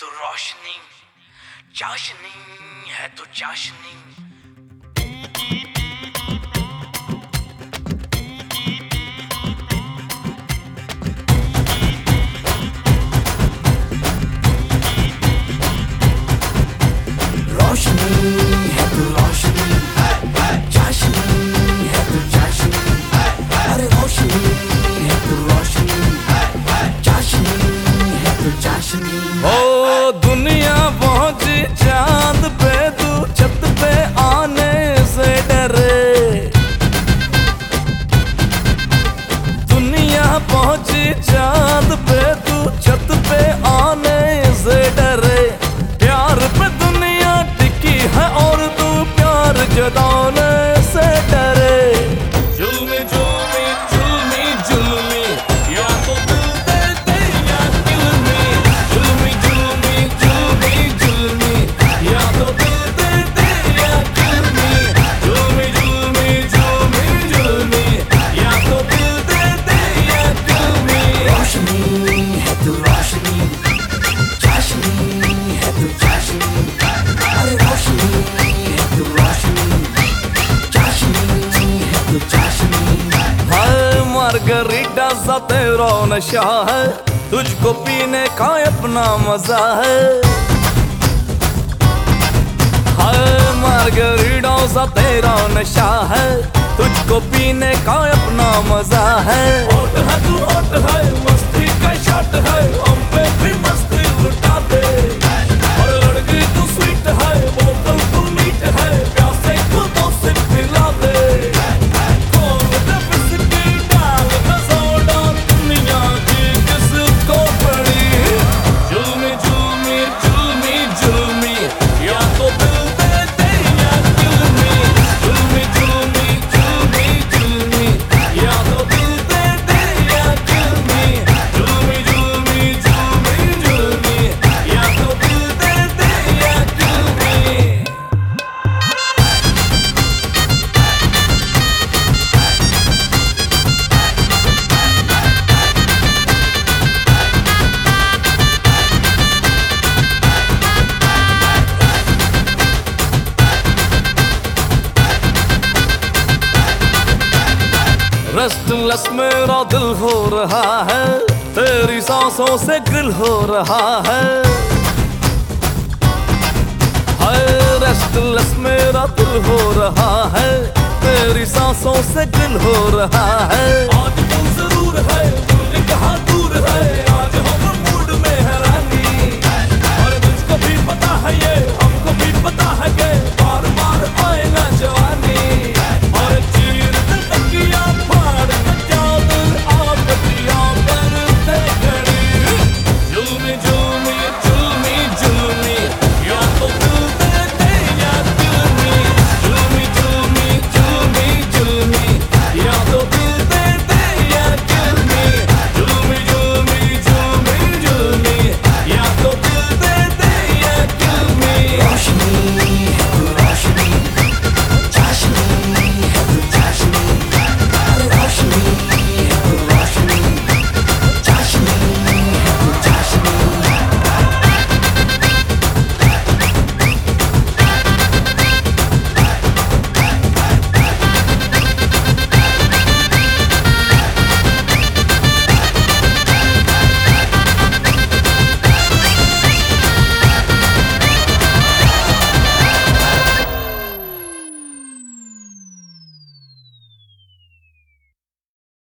तो रोशनी चाशनी है तो चाशनी। दुनिया सा तेरा नशा है, तुझको पीने का अपना मज़ा है। हर मार्गरीडों सा तेरा नशा है, तुझको पीने का अपना मज़ा है। रेस्टलेस मेरा दिल हो रहा है, तेरी सांसों से गिल हो रहा है। रस्तलस मेरा दिल हो रहा है, तेरी सांसों से गिल हो रहा है।